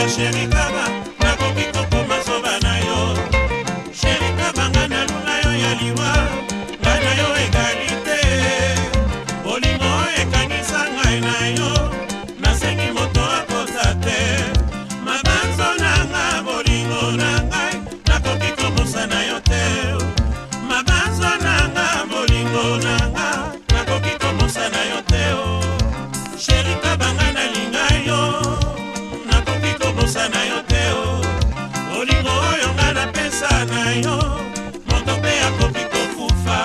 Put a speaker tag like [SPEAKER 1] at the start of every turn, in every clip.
[SPEAKER 1] eu chega em nsima na yo moto mpe akoki kokufa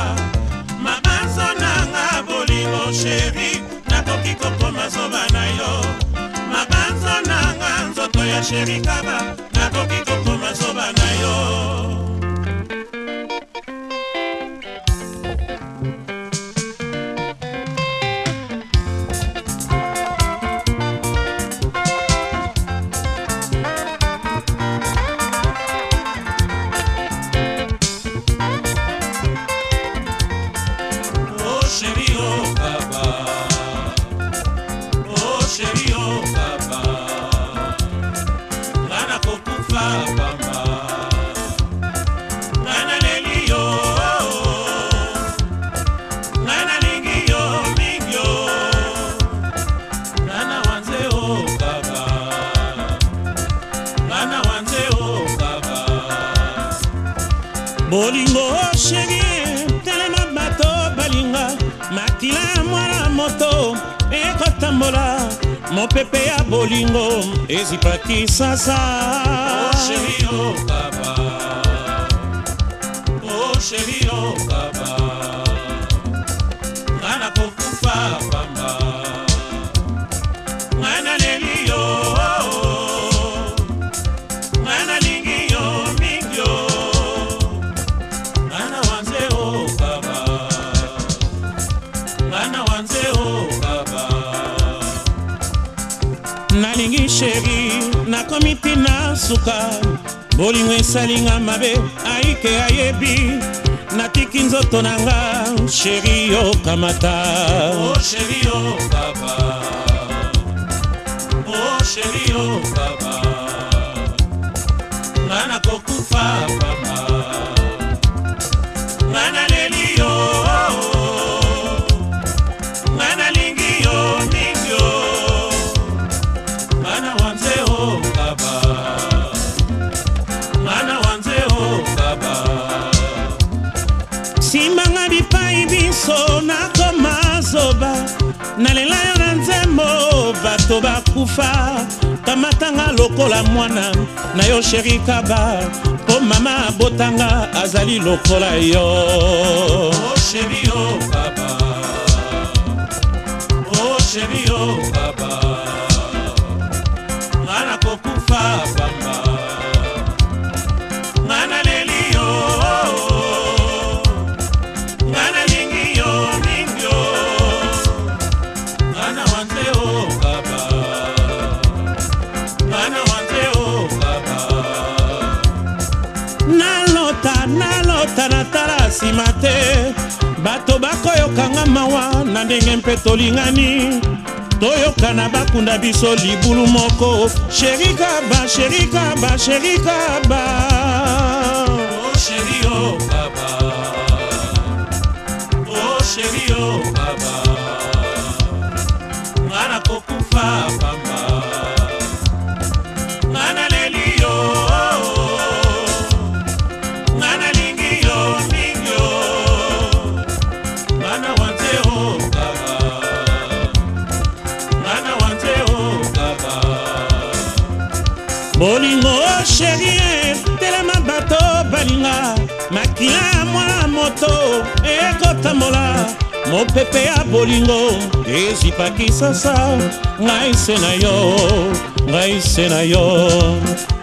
[SPEAKER 1] mabanzo nanga bolingo sheri nakoki kokoma zoba na yo mabanzo nanga nzoto ya sheri kaba bolingo sheri telema bato balinga makila ya mwana moto ekotambola mopepe ya bolingo ezipaki sasa oh, chéri, oh, papa. Oh, chéri, oh, papa. sheri nakomi tina suka bolingo esalinga mabe aike ayebi natiki nzoto na nga sheri yokamata oh,
[SPEAKER 2] sheri yokaba oh, sheri
[SPEAKER 1] yokaba nga nakokufa bato bakufa kamatanga lokola mwana na yo sheri kaba mpo mama abotanga azali lokola yo oh, sheri, oh, papa. Oh, sheri, oh, papa. nga nakokufa nsima te bato bakoyokanga mawa na ndenge mpe tolingani toyokana bakunda biso libulu moko sherikaba sherikaba sherikaba oh, sheri, oh, baba. Oh, sheri, oh, baba. Mwana kokufa pamba bolingo sherie telema bato balinga makila ya mwana moto ekotambola mopepe ya bolingo ezipakisasa ngai se na yo ngai se na yo